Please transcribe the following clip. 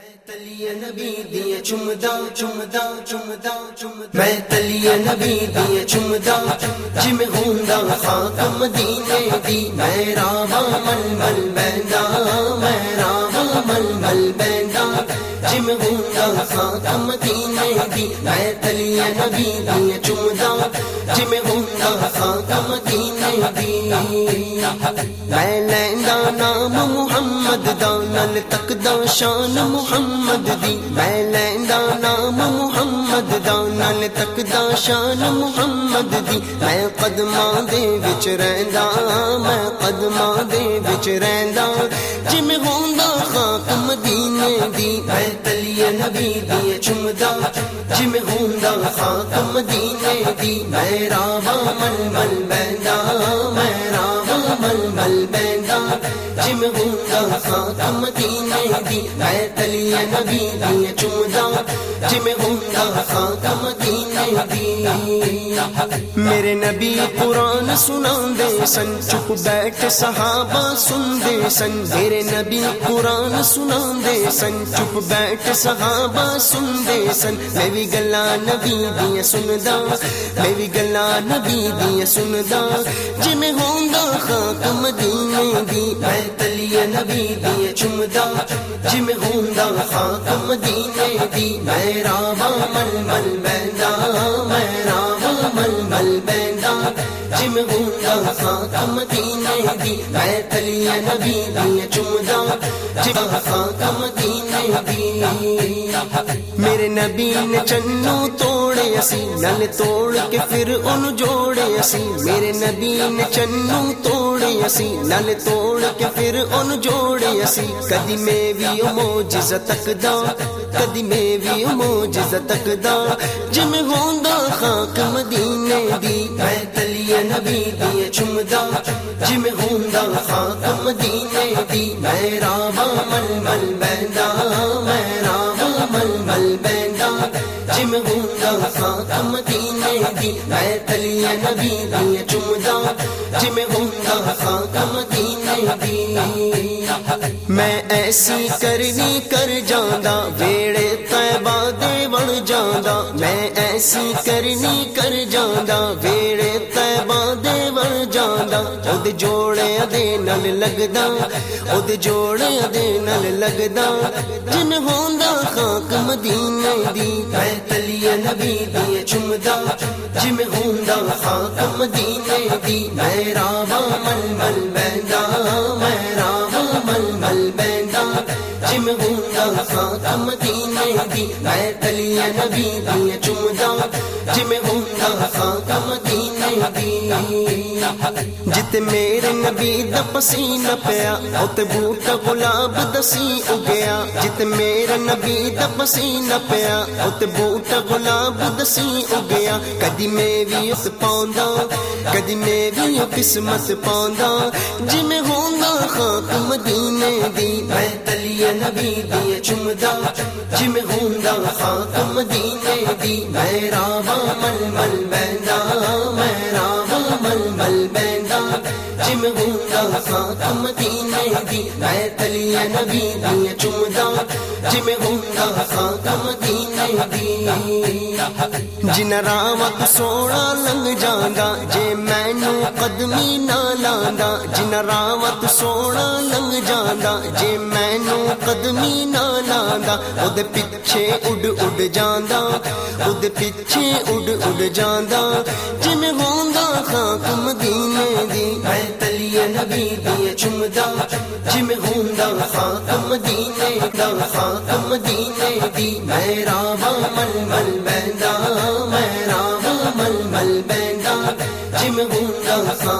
میں تلی نبی دیے چمدا چمدا چمدا چمدا میں تلی نبی دیے چمدا جم ہوندا خاک مدینے دی میں راما مل مل بیندا، میں راما مل مل بیندا۔ جم ہوندا خاک مدینے دی میں تلیے نبی دیے چمدا جم ہوندا خاک مدینے دی میں لیندا نام محمد دا، نل تک دا شان محمد دی۔ میں لیندا نام محمد دا، نل تک دا شان محمد دی۔ میں قدماں دے وچ رہندا ہاں، میں قدماں دے وچ رہندا، جم ہوندا خاک مدینے دی میں تلیے نبی دی چمدا۔ جم ہوندا خاک مدینے دی میں راوا مل مل بیندا میں راوا مل مل بیندا جم ہوندا خاک ہاں، مدینے دی میں تلیے نبی دی چمدا جم ہوندا خاک ہاں، مدینے دی میرے نبی قرآن سنا دے، سن چپ بیٹھ صحابہ سن دے۔ سن، میرے نبی قرآن سنا دے، سن چپ بیٹھ صحابہ سن دے۔ سن، میں بھی گلا نبی دیا سندا میں بھی گلا نبی دیا سندا جم ہوندا ہاں، کم مدینے دی، میں تلیے نبی دی چمدا جم ہوندا خاک مدینے دی۔ میں راوا مل مل بیندا میں راوا مل مل بیندا جم ہوندا خاک ہاں، مدینے دی میں تلیے نبی دیا چمدا جم ہاں، خاک مدینے دی میرے نبی نے چنو توڑے اسی، نل توڑ کے پھر ان جوڑے اسی۔ میرے نبی نے چنو توڑے اسی، نل توڑ کے پھر ان جوڑے اسی۔ کدی میں بھی موجز تک دا کدی میں بھی موجز تک دا جم ہوندا خاک مدینے دی۔ میں نبی دی چمدا جم ہوندا خاک مدینے دی۔ میں راوا مل مل مدینے دی میں نبی دی چمدا مدینے دی میں ایسی کرنی کر جاندا ویڑے طیبہ دے بڑ جاندا میں ایسی کرنی کر جاندا ویڑے طیبہ دے بڑ جاندا اود جوڑے دے نل لگدا اود جوڑے دے نل لگدا جن ہوندا خاک مدینے دی میں تلیے نبی دی چمدا جم ہوندا خاک مدینے دی، میں راوا مل مل بیندا میں مل مل بیندا جم ہوندا خاک ہاں، مدینے دی میں تلیے نبی دی چمدا جم ہوندا خاک ہاں، مدینے دی جت میرے نبی دا پسینہ پیا اوت بوٹا گلاب دسی اگیا۔ جت میرے نبی دا پسینہ پیا اوت بوٹا گلاب دسی اگیا۔ کدی میں بھی اس پاوندا کدی میں بھی قسمت پاوندا جم ہوندا خاک مدینے دی، میں تلیے نبی دی چمدا جم ہوندا خاک مدینے دی، میں راوا مل مل مدینے دی میں نبی دی چمدا ہوندا مدینے دی جن راوت سونا لنگ جاندا، جے مینو قدمی نہ لاندا جن راوت سونا لنگ جاندا، جے مینو قدمی نہ لاندا اود پیچھے اڈ اڈ جاندا اود پیچھے اڈ اڈ جاندا۔ جن ہوندا خاک مدینے دی میں تلیے نبی دی چمدا جم ہوندا خاک مدینے دا خاک مدینے دی۔ میں راوا مل مل بیندا میں راوا مل مل بیندا جم ہوندا خاک